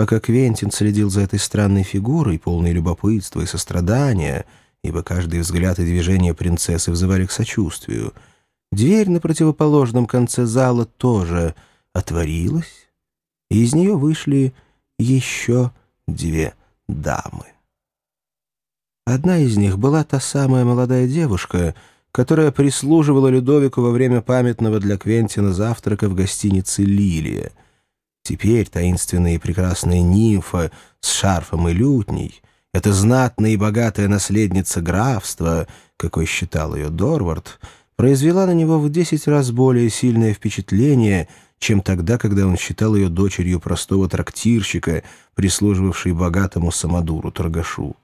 Пока Квентин следил за этой странной фигурой, полной любопытства и сострадания, ибо каждый взгляд и движение принцессы взывали к сочувствию, дверь на противоположном конце зала тоже отворилась, и из нее вышли еще две дамы. Одна из них была та самая молодая девушка, которая прислуживала Людовику во время памятного для Квентина завтрака в гостинице «Лилия». Теперь таинственная и прекрасная нимфа с шарфом и лютней, эта знатная и богатая наследница графства, какой считал ее Дорвард, произвела на него в десять раз более сильное впечатление, чем тогда, когда он считал ее дочерью простого трактирщика, прислуживавшей богатому самодуру-торгашу.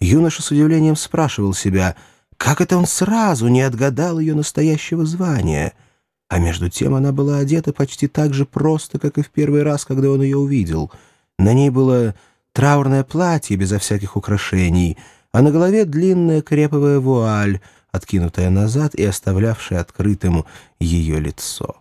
Юноша с удивлением спрашивал себя, как это он сразу не отгадал ее настоящего звания, а между тем она была одета почти так же просто, как и в первый раз, когда он ее увидел. На ней было траурное платье безо всяких украшений, а на голове длинная креповая вуаль, откинутая назад и оставлявшая открытым ее лицо.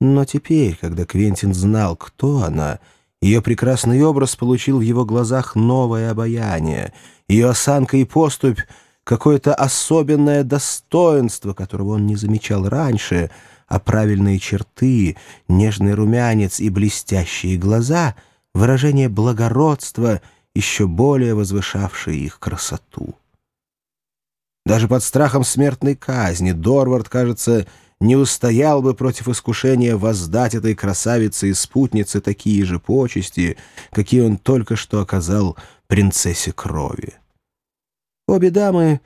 Но теперь, когда Квентин знал, кто она, ее прекрасный образ получил в его глазах новое обаяние, ее осанка и поступь — какое-то особенное достоинство, которого он не замечал раньше, а правильные черты, нежный румянец и блестящие глаза — выражение благородства, еще более возвышавшее их красоту. Даже под страхом смертной казни Дорвард, кажется, не устоял бы против искушения воздать этой красавице и спутнице такие же почести, какие он только что оказал принцессе крови. Обе дамы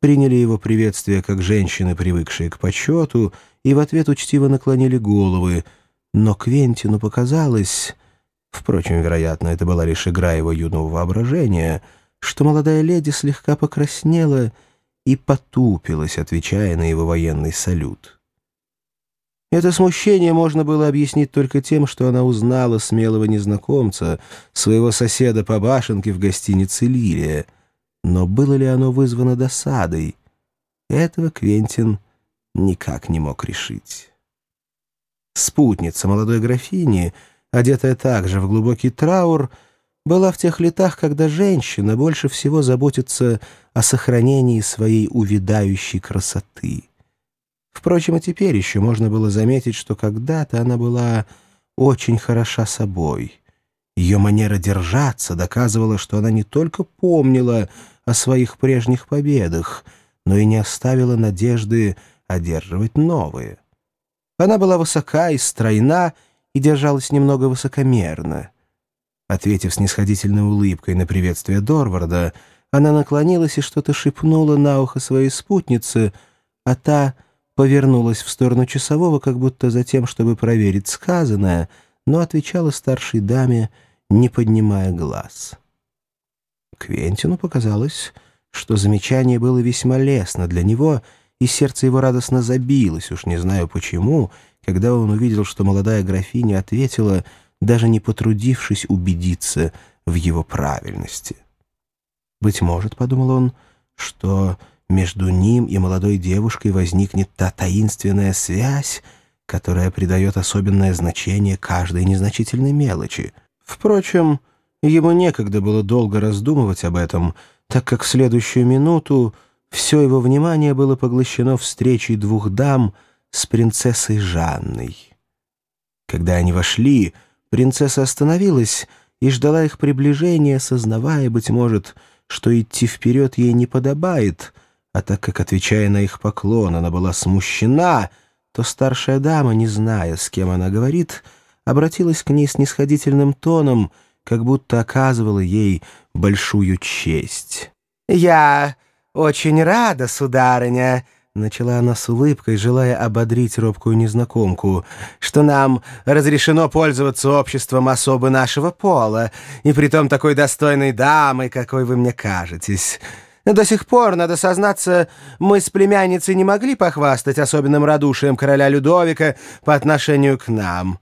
приняли его приветствие как женщины, привыкшие к почету, и в ответ учтиво наклонили головы, но Квентину показалось, впрочем, вероятно, это была лишь игра его юного воображения, что молодая леди слегка покраснела и потупилась, отвечая на его военный салют. Это смущение можно было объяснить только тем, что она узнала смелого незнакомца, своего соседа по башенке в гостинице «Лилия». Но было ли оно вызвано досадой? Этого Квентин никак не мог решить. Спутница молодой графини, одетая также в глубокий траур, была в тех летах, когда женщина больше всего заботится о сохранении своей увядающей красоты. Впрочем, и теперь еще можно было заметить, что когда-то она была очень хороша собой. Ее манера держаться доказывала, что она не только помнила о своих прежних победах, но и не оставила надежды одерживать новые. Она была высока и стройна и держалась немного высокомерно. Ответив снисходительной улыбкой на приветствие Дорварда, она наклонилась и что-то шепнула на ухо своей спутнице, а та повернулась в сторону часового, как будто за тем, чтобы проверить сказанное, но отвечала старшей даме, не поднимая глаз. Квентину показалось, что замечание было весьма лестно для него, и сердце его радостно забилось, уж не знаю почему, когда он увидел, что молодая графиня ответила, даже не потрудившись убедиться в его правильности. «Быть может, — подумал он, — что между ним и молодой девушкой возникнет та таинственная связь, которая придает особенное значение каждой незначительной мелочи. Впрочем, ему некогда было долго раздумывать об этом, так как в следующую минуту все его внимание было поглощено встречей двух дам с принцессой Жанной. Когда они вошли, принцесса остановилась и ждала их приближения, сознавая, быть может, что идти вперед ей не подобает — а так как, отвечая на их поклон, она была смущена, то старшая дама, не зная, с кем она говорит, обратилась к ней с нисходительным тоном, как будто оказывала ей большую честь. «Я очень рада, сударыня», — начала она с улыбкой, желая ободрить робкую незнакомку, «что нам разрешено пользоваться обществом особы нашего пола, и притом такой достойной дамы, какой вы мне кажетесь». До сих пор, надо сознаться, мы с племянницей не могли похвастать особенным радушием короля Людовика по отношению к нам».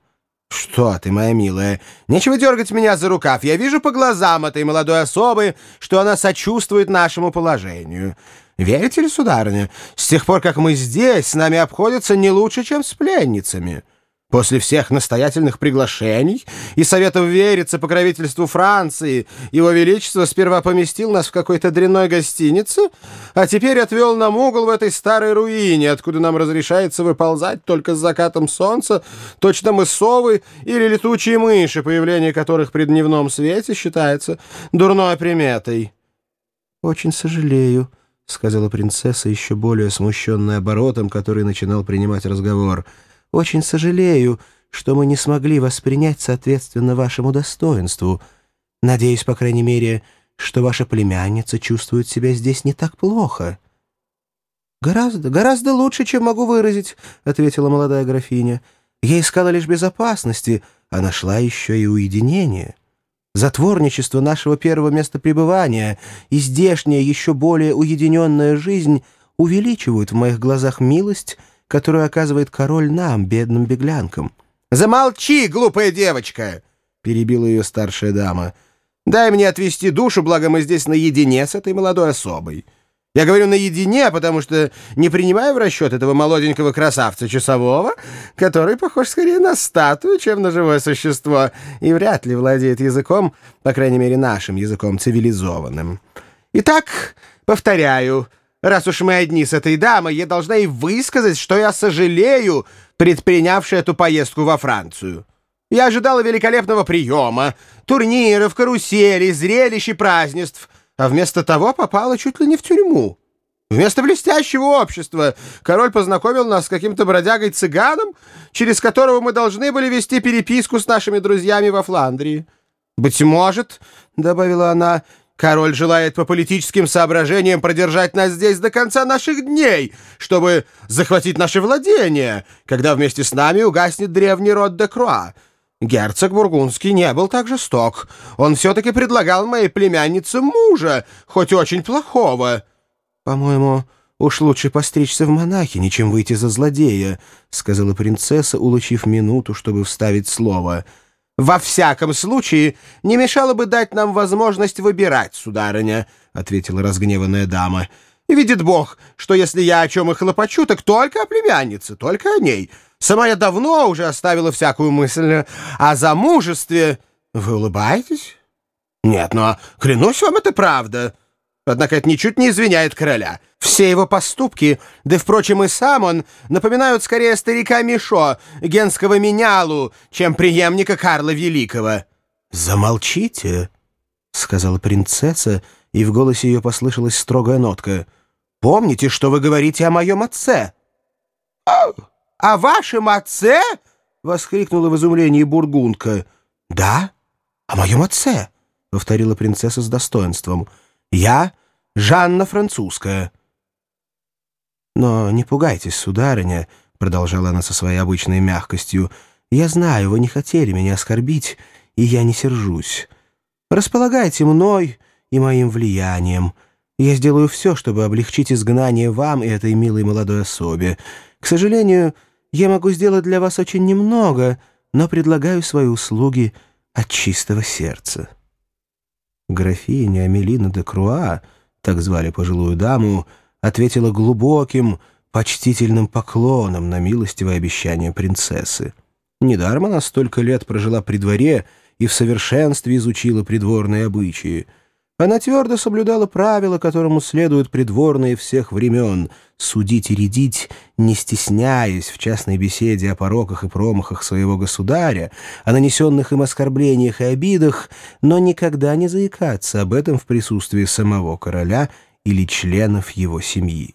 «Что ты, моя милая, нечего дергать меня за рукав. Я вижу по глазам этой молодой особы, что она сочувствует нашему положению. Верите ли, сударыня, с тех пор, как мы здесь, с нами обходятся не лучше, чем с пленницами. После всех настоятельных приглашений и советов вериться покровительству Франции, Его Величество сперва поместил нас в какой-то дрянной гостинице, а теперь отвел нам угол в этой старой руине, откуда нам разрешается выползать только с закатом солнца, точно мы совы или летучие мыши, появление которых при дневном свете считается дурной приметой. «Очень сожалею», — сказала принцесса, еще более смущенная оборотом, который начинал принимать разговор — очень сожалею, что мы не смогли воспринять соответственно вашему достоинству. Надеюсь, по крайней мере, что ваша племянница чувствует себя здесь не так плохо». «Гораздо, гораздо лучше, чем могу выразить», — ответила молодая графиня. «Я искала лишь безопасности, а нашла еще и уединение. Затворничество нашего первого места пребывания и здешняя еще более уединенная жизнь увеличивают в моих глазах милость, которую оказывает король нам, бедным беглянкам. «Замолчи, глупая девочка!» — перебила ее старшая дама. «Дай мне отвести душу, благо мы здесь наедине с этой молодой особой. Я говорю наедине, потому что не принимаю в расчет этого молоденького красавца часового, который похож скорее на статую, чем на живое существо, и вряд ли владеет языком, по крайней мере, нашим языком цивилизованным. Итак, повторяю...» Раз уж мы одни с этой дамой, я должна и высказать, что я сожалею, предпринявши эту поездку во Францию. Я ожидала великолепного приема, турниров, карусели, зрелищ и празднеств, а вместо того попала чуть ли не в тюрьму. Вместо блестящего общества король познакомил нас с каким-то бродягой-цыганом, через которого мы должны были вести переписку с нашими друзьями во Фландрии. «Быть может, — добавила она, — Король желает по политическим соображениям продержать нас здесь до конца наших дней, чтобы захватить наши владения, когда вместе с нами угаснет древний род де Круа. Герцог Бургундский не был так жесток. Он все-таки предлагал моей племяннице мужа, хоть очень плохого. По-моему, уж лучше постричься в монахини, чем выйти за злодея, — сказала принцесса, улучив минуту, чтобы вставить слово — «Во всяком случае, не мешало бы дать нам возможность выбирать, сударыня», — ответила разгневанная дама. «И видит Бог, что если я о чем и хлопочу, так только о племяннице, только о ней. Сама я давно уже оставила всякую мысль о замужестве. Вы улыбаетесь? Нет, но клянусь вам, это правда». Однако это ничуть не извиняет короля. Все его поступки, да, впрочем, и сам он, напоминают скорее старика Мишо, генского менялу, чем преемника Карла Великого». «Замолчите», — сказала принцесса, и в голосе ее послышалась строгая нотка. «Помните, что вы говорите о моем отце?» «О, о вашем отце?» — воскликнула в изумлении Бургунка. «Да, о моем отце», — повторила принцесса с достоинством. Я Жанна Французская». «Но не пугайтесь, сударыня», — продолжала она со своей обычной мягкостью, «я знаю, вы не хотели меня оскорбить, и я не сержусь. Располагайте мной и моим влиянием. Я сделаю все, чтобы облегчить изгнание вам и этой милой молодой особе. К сожалению, я могу сделать для вас очень немного, но предлагаю свои услуги от чистого сердца». Графиня Амелина де Круа, так звали пожилую даму, ответила глубоким, почтительным поклоном на милостивое обещание принцессы. Недаром она столько лет прожила при дворе и в совершенстве изучила придворные обычаи — она твердо соблюдала правила, которому следуют придворные всех времен — судить и рядить, не стесняясь в частной беседе о пороках и промахах своего государя, о нанесенных им оскорблениях и обидах, но никогда не заикаться об этом в присутствии самого короля или членов его семьи.